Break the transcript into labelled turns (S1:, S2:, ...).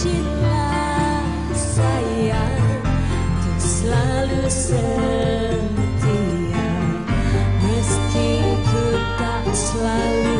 S1: cinta sayang Untuk selalu setia. Meski ku tak selalu